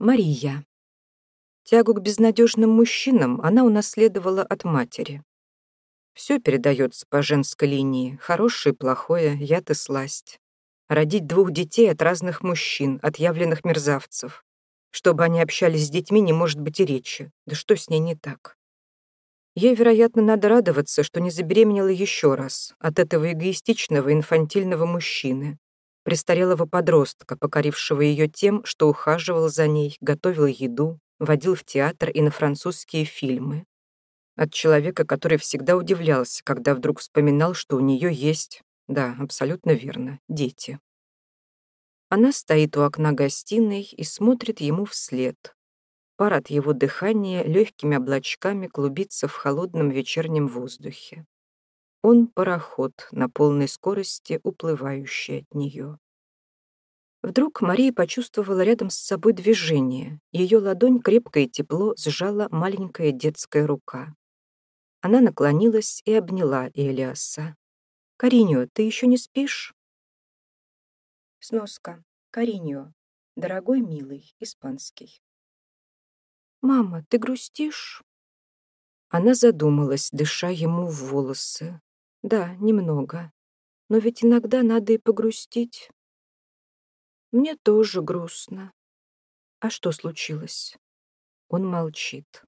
Мария. Тягу к безнадежным мужчинам она унаследовала от матери. Все передается по женской линии, хорошее и плохое, яд и сласть. Родить двух детей от разных мужчин, отъявленных мерзавцев. Чтобы они общались с детьми, не может быть и речи. Да что с ней не так? Ей, вероятно, надо радоваться, что не забеременела еще раз от этого эгоистичного инфантильного мужчины, престарелого подростка, покорившего ее тем, что ухаживал за ней, готовил еду, водил в театр и на французские фильмы. От человека, который всегда удивлялся, когда вдруг вспоминал, что у нее есть, да, абсолютно верно, дети. Она стоит у окна гостиной и смотрит ему вслед. Пар от его дыхания легкими облачками клубится в холодном вечернем воздухе. Он — пароход на полной скорости, уплывающий от нее. Вдруг Мария почувствовала рядом с собой движение. Ее ладонь крепко и тепло сжала маленькая детская рука. Она наклонилась и обняла Элиаса. «Кариньо, ты еще не спишь?» Сноска. Кариньо. Дорогой, милый, испанский. «Мама, ты грустишь?» Она задумалась, дыша ему в волосы. Да, немного. Но ведь иногда надо и погрустить. Мне тоже грустно. А что случилось? Он молчит.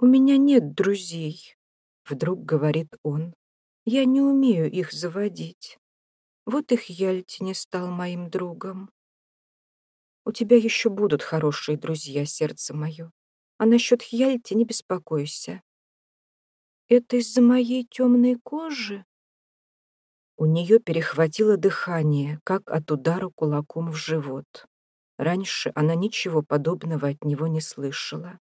У меня нет друзей, вдруг говорит он. Я не умею их заводить. Вот их Яльти не стал моим другом. У тебя еще будут хорошие друзья, сердце мое. А насчет Хьяльти не беспокойся. Это из-за моей темной кожи? У нее перехватило дыхание, как от удара кулаком в живот. Раньше она ничего подобного от него не слышала.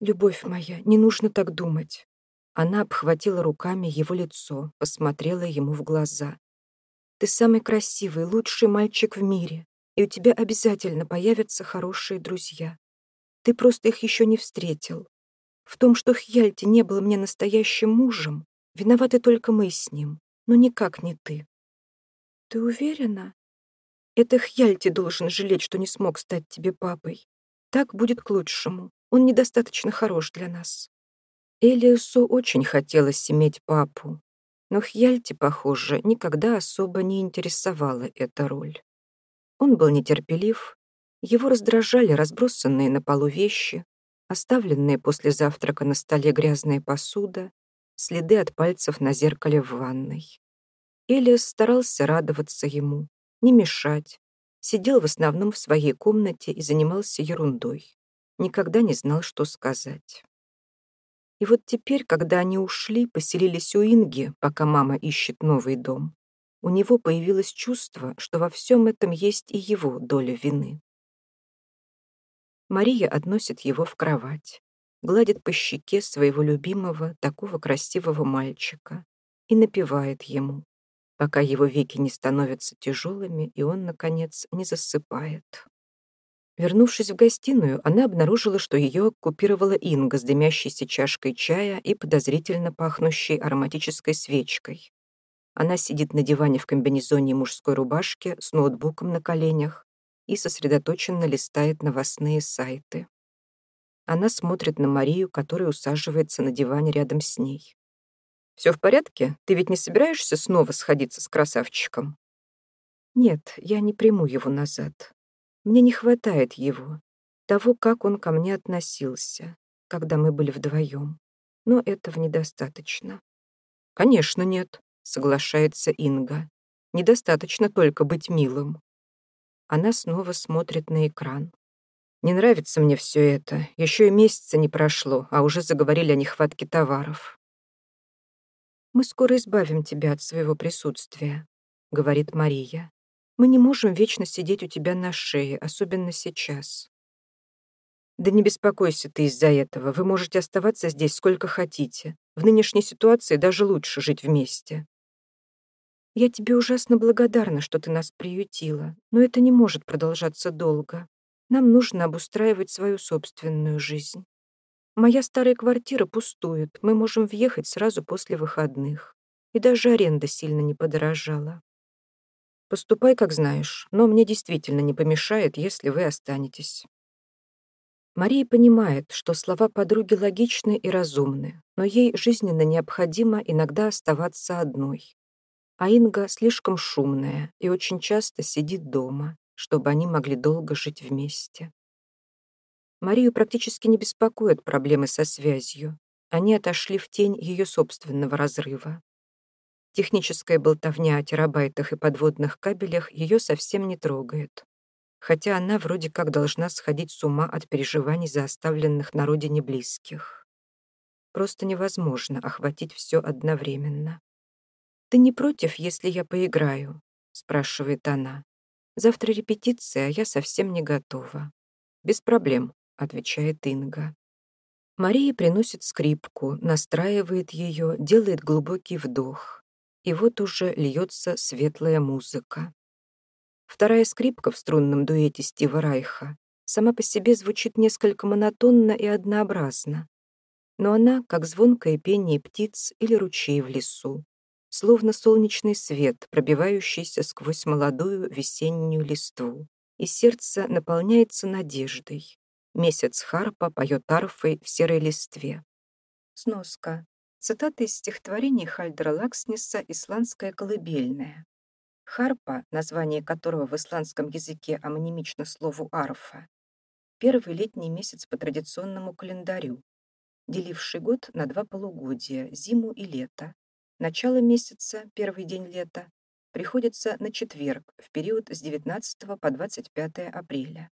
«Любовь моя, не нужно так думать». Она обхватила руками его лицо, посмотрела ему в глаза. «Ты самый красивый, лучший мальчик в мире, и у тебя обязательно появятся хорошие друзья. Ты просто их еще не встретил. В том, что Хьяльти не был мне настоящим мужем, виноваты только мы с ним, но никак не ты. Ты уверена? Это Хьяльти должен жалеть, что не смог стать тебе папой. Так будет к лучшему. Он недостаточно хорош для нас. Элиусу очень хотелось иметь папу, но Хьяльти, похоже, никогда особо не интересовала эта роль. Он был нетерпелив, его раздражали разбросанные на полу вещи, Оставленные после завтрака на столе грязная посуда, следы от пальцев на зеркале в ванной. Элиас старался радоваться ему, не мешать, сидел в основном в своей комнате и занимался ерундой. Никогда не знал, что сказать. И вот теперь, когда они ушли, поселились у Инги, пока мама ищет новый дом, у него появилось чувство, что во всем этом есть и его доля вины. Мария относит его в кровать, гладит по щеке своего любимого, такого красивого мальчика и напевает ему, пока его веки не становятся тяжелыми, и он, наконец, не засыпает. Вернувшись в гостиную, она обнаружила, что ее оккупировала Инга с дымящейся чашкой чая и подозрительно пахнущей ароматической свечкой. Она сидит на диване в комбинезоне мужской рубашке с ноутбуком на коленях, и сосредоточенно листает новостные сайты. Она смотрит на Марию, которая усаживается на диване рядом с ней. «Все в порядке? Ты ведь не собираешься снова сходиться с красавчиком?» «Нет, я не приму его назад. Мне не хватает его, того, как он ко мне относился, когда мы были вдвоем. Но этого недостаточно». «Конечно нет», — соглашается Инга. «Недостаточно только быть милым. Она снова смотрит на экран. Не нравится мне все это. Еще и месяца не прошло, а уже заговорили о нехватке товаров. «Мы скоро избавим тебя от своего присутствия», — говорит Мария. «Мы не можем вечно сидеть у тебя на шее, особенно сейчас». «Да не беспокойся ты из-за этого. Вы можете оставаться здесь сколько хотите. В нынешней ситуации даже лучше жить вместе. Я тебе ужасно благодарна, что ты нас приютила, но это не может продолжаться долго. Нам нужно обустраивать свою собственную жизнь. Моя старая квартира пустует, мы можем въехать сразу после выходных. И даже аренда сильно не подорожала. Поступай, как знаешь, но мне действительно не помешает, если вы останетесь. Мария понимает, что слова подруги логичны и разумны, но ей жизненно необходимо иногда оставаться одной. А Инга слишком шумная и очень часто сидит дома, чтобы они могли долго жить вместе. Марию практически не беспокоят проблемы со связью. Они отошли в тень ее собственного разрыва. Техническая болтовня о терабайтах и подводных кабелях ее совсем не трогает хотя она вроде как должна сходить с ума от переживаний за оставленных на родине близких. Просто невозможно охватить все одновременно. «Ты не против, если я поиграю?» — спрашивает она. «Завтра репетиция, а я совсем не готова». «Без проблем», — отвечает Инга. Мария приносит скрипку, настраивает ее, делает глубокий вдох. И вот уже льется светлая музыка. Вторая скрипка в струнном дуэте Стива Райха сама по себе звучит несколько монотонно и однообразно. Но она, как звонкое пение птиц или ручей в лесу, словно солнечный свет, пробивающийся сквозь молодую весеннюю листву. И сердце наполняется надеждой. Месяц Харпа поет арфой в серой листве. Сноска. Цитата из стихотворения Хальдера Лакснеса «Исландская колыбельная». Харпа, название которого в исландском языке амонимично слову арфа, первый летний месяц по традиционному календарю, деливший год на два полугодия, зиму и лето. Начало месяца, первый день лета, приходится на четверг в период с 19 по 25 апреля.